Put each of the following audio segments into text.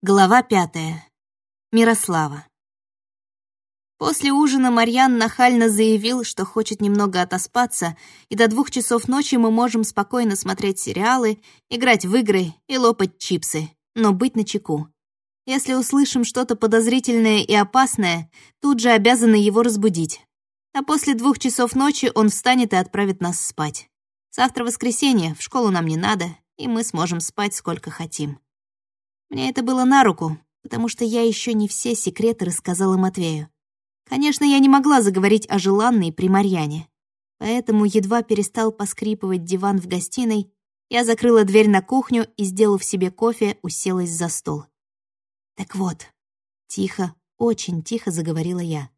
Глава пятая. Мирослава. После ужина Марьян нахально заявил, что хочет немного отоспаться, и до двух часов ночи мы можем спокойно смотреть сериалы, играть в игры и лопать чипсы, но быть начеку. Если услышим что-то подозрительное и опасное, тут же обязаны его разбудить. А после двух часов ночи он встанет и отправит нас спать. Завтра воскресенье, в школу нам не надо, и мы сможем спать сколько хотим. Мне это было на руку, потому что я еще не все секреты рассказала Матвею. Конечно, я не могла заговорить о желанной при Марьяне. Поэтому едва перестал поскрипывать диван в гостиной, я закрыла дверь на кухню и, сделав себе кофе, уселась за стол. Так вот, тихо, очень тихо заговорила я.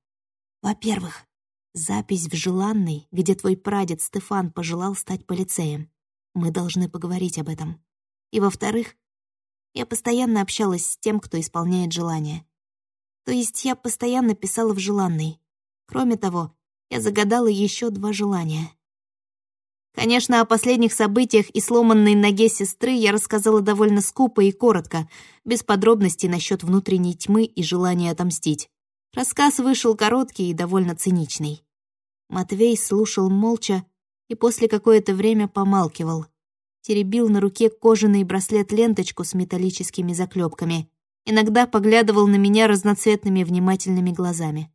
Во-первых, запись в желанной, где твой прадед Стефан пожелал стать полицеем. Мы должны поговорить об этом. И во-вторых, я постоянно общалась с тем, кто исполняет желания. То есть я постоянно писала в желанной. Кроме того, я загадала еще два желания. Конечно, о последних событиях и сломанной ноге сестры я рассказала довольно скупо и коротко, без подробностей насчет внутренней тьмы и желания отомстить. Рассказ вышел короткий и довольно циничный. Матвей слушал молча и после какое-то время помалкивал, теребил на руке кожаный браслет-ленточку с металлическими заклепками, иногда поглядывал на меня разноцветными внимательными глазами.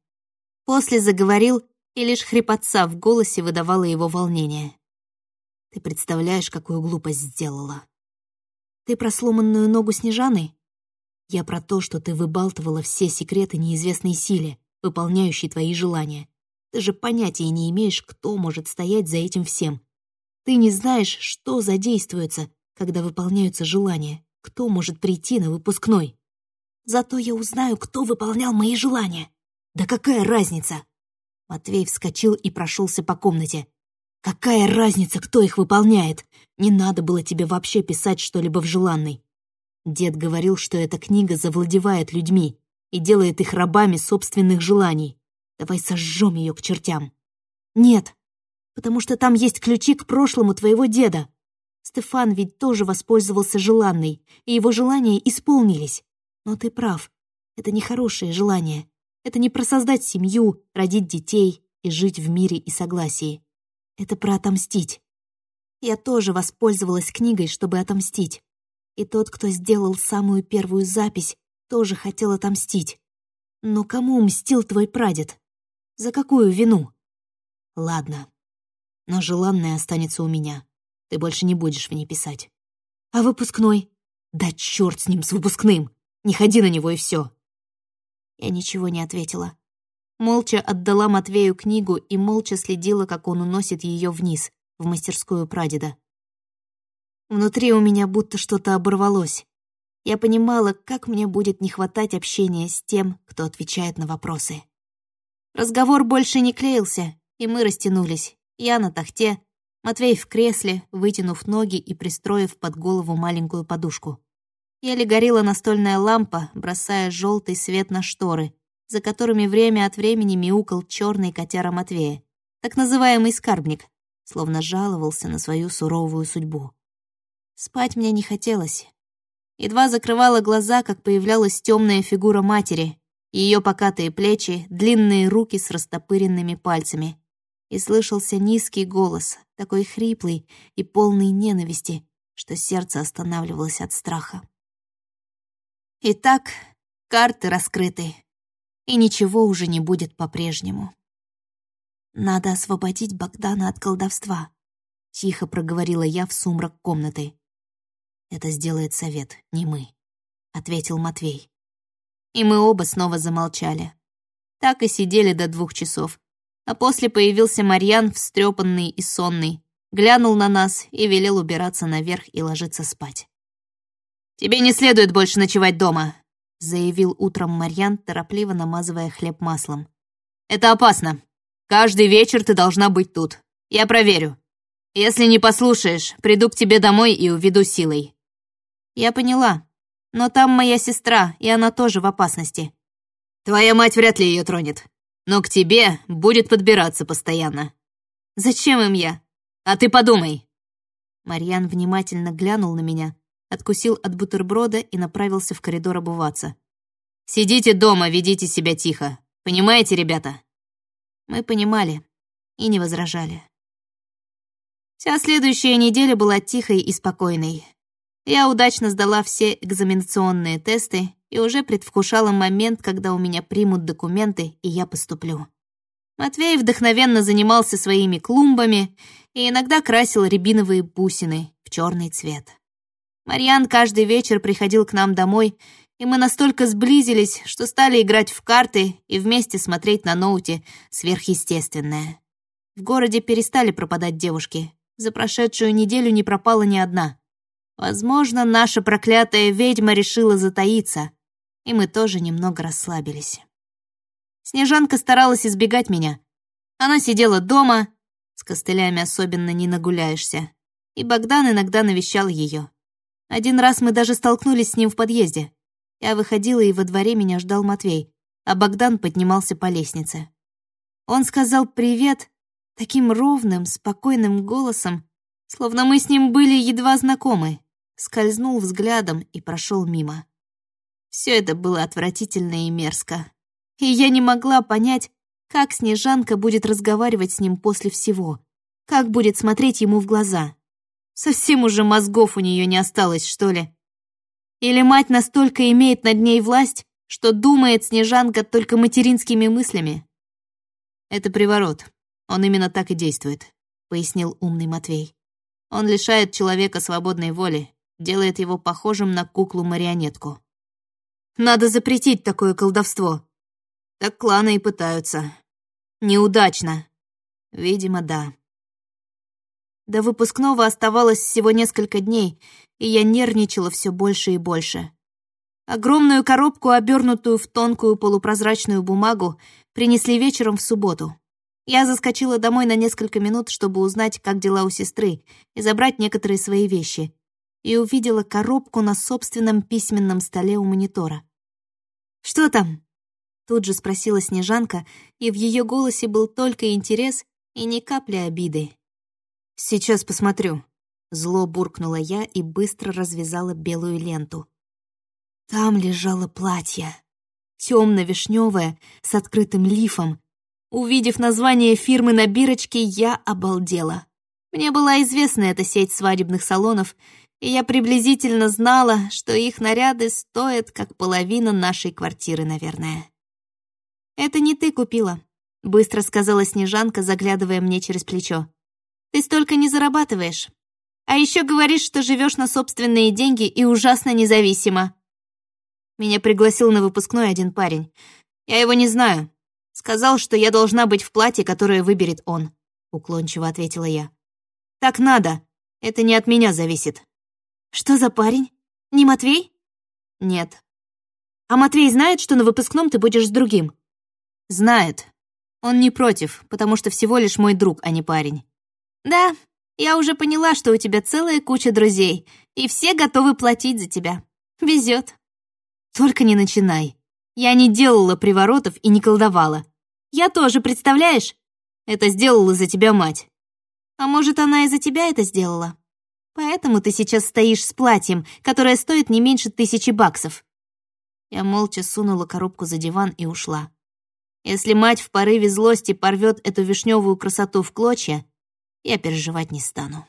После заговорил, и лишь хрипотца в голосе выдавала его волнение. «Ты представляешь, какую глупость сделала?» «Ты про сломанную ногу Снежаны?» «Я про то, что ты выбалтывала все секреты неизвестной силе, выполняющей твои желания. Ты же понятия не имеешь, кто может стоять за этим всем, ты не знаешь, что задействуется, когда выполняются желания, кто может прийти на выпускной. Зато я узнаю, кто выполнял мои желания. Да какая разница? Матвей вскочил и прошелся по комнате. Какая разница, кто их выполняет? Не надо было тебе вообще писать что-либо в желанной. Дед говорил, что эта книга завладевает людьми и делает их рабами собственных желаний. Давай сожжем ее к чертям. Нет, потому что там есть ключи к прошлому твоего деда. Стефан ведь тоже воспользовался желанной, и его желания исполнились. Но ты прав, это не хорошее желание. Это не про создать семью, родить детей и жить в мире и согласии. Это про отомстить. Я тоже воспользовалась книгой, чтобы отомстить. И тот, кто сделал самую первую запись, тоже хотел отомстить. Но кому мстил твой прадед? За какую вину? Ладно, но желанное останется у меня. Ты больше не будешь в ней писать. А выпускной? Да черт с ним, с выпускным! Не ходи на него и все. Я ничего не ответила. Молча отдала Матвею книгу и молча следила, как он уносит ее вниз, в мастерскую прадеда. Внутри у меня будто что-то оборвалось. Я понимала, как мне будет не хватать общения с тем, кто отвечает на вопросы. Разговор больше не клеился, и мы растянулись, я на тахте, Матвей в кресле, вытянув ноги и пристроив под голову маленькую подушку. Еле горела настольная лампа, бросая желтый свет на шторы, за которыми время от времени мяукал черный котяра Матвея, так называемый скарбник, словно жаловался на свою суровую судьбу. Спать мне не хотелось. Едва закрывала глаза, как появлялась темная фигура матери, ее покатые плечи, длинные руки с растопыренными пальцами — и слышался низкий голос, такой хриплый и полный ненависти, что сердце останавливалось от страха. Итак, карты раскрыты, и ничего уже не будет по-прежнему. «Надо освободить Богдана от колдовства», — тихо проговорила я в сумрак комнаты. «Это сделает совет, не мы», — ответил Матвей. И мы оба снова замолчали. Так и сидели до двух часов, а после появился Марьян, встрепанный и сонный, глянул на нас и велел убираться наверх и ложиться спать. «Тебе не следует больше ночевать дома», — заявил утром Марьян, торопливо намазывая хлеб маслом. «Это опасно. Каждый вечер ты должна быть тут. Я проверю. Если не послушаешь, приду к тебе домой и уведу силой». «Я поняла. Но там моя сестра, и она тоже в опасности». «Твоя мать вряд ли ее тронет но к тебе будет подбираться постоянно. Зачем им я? А ты подумай. Марьян внимательно глянул на меня, откусил от бутерброда и направился в коридор обуваться. «Сидите дома, ведите себя тихо. Понимаете, ребята?» Мы понимали и не возражали. Вся следующая неделя была тихой и спокойной. Я удачно сдала все экзаменационные тесты и уже предвкушала момент, когда у меня примут документы, и я поступлю. Матвей вдохновенно занимался своими клумбами и иногда красил рябиновые бусины в черный цвет. Марьян каждый вечер приходил к нам домой, и мы настолько сблизились, что стали играть в карты и вместе смотреть на ноуте сверхъестественное. В городе перестали пропадать девушки. За прошедшую неделю не пропала ни одна. Возможно, наша проклятая ведьма решила затаиться, и мы тоже немного расслабились. Снежанка старалась избегать меня. Она сидела дома, с костылями особенно не нагуляешься, и Богдан иногда навещал ее. Один раз мы даже столкнулись с ним в подъезде. Я выходила, и во дворе меня ждал Матвей, а Богдан поднимался по лестнице. Он сказал «привет» таким ровным, спокойным голосом, словно мы с ним были едва знакомы скользнул взглядом и прошел мимо. Все это было отвратительно и мерзко. И я не могла понять, как Снежанка будет разговаривать с ним после всего, как будет смотреть ему в глаза. Совсем уже мозгов у нее не осталось, что ли? Или мать настолько имеет над ней власть, что думает Снежанка только материнскими мыслями? Это приворот. Он именно так и действует, пояснил умный Матвей. Он лишает человека свободной воли, делает его похожим на куклу-марионетку. Надо запретить такое колдовство. Так кланы и пытаются. Неудачно. Видимо, да. До выпускного оставалось всего несколько дней, и я нервничала все больше и больше. Огромную коробку, обернутую в тонкую полупрозрачную бумагу, принесли вечером в субботу. Я заскочила домой на несколько минут, чтобы узнать, как дела у сестры, и забрать некоторые свои вещи, и увидела коробку на собственном письменном столе у монитора. «Что там?» Тут же спросила Снежанка, и в ее голосе был только интерес и ни капли обиды. «Сейчас посмотрю», — зло буркнула я и быстро развязала белую ленту. Там лежало платье, темно-вишневое, с открытым лифом. Увидев название фирмы на бирочке, я обалдела. Мне была известна эта сеть свадебных салонов, и я приблизительно знала, что их наряды стоят как половина нашей квартиры, наверное. «Это не ты купила», — быстро сказала Снежанка, заглядывая мне через плечо. «Ты столько не зарабатываешь. А еще говоришь, что живешь на собственные деньги и ужасно независимо». Меня пригласил на выпускной один парень. Я его не знаю. Сказал, что я должна быть в платье, которое выберет он, уклончиво ответила я. Так надо. Это не от меня зависит. «Что за парень? Не Матвей?» «Нет». «А Матвей знает, что на выпускном ты будешь с другим?» «Знает. Он не против, потому что всего лишь мой друг, а не парень». «Да, я уже поняла, что у тебя целая куча друзей, и все готовы платить за тебя. Везет. Только не начинай. Я не делала приворотов и не колдовала. Я тоже, представляешь? Это сделала за тебя мать. А может, она и за тебя это сделала? Поэтому ты сейчас стоишь с платьем, которое стоит не меньше тысячи баксов». Я молча сунула коробку за диван и ушла. Если мать в порыве злости порвет эту вишневую красоту в клочья, я переживать не стану.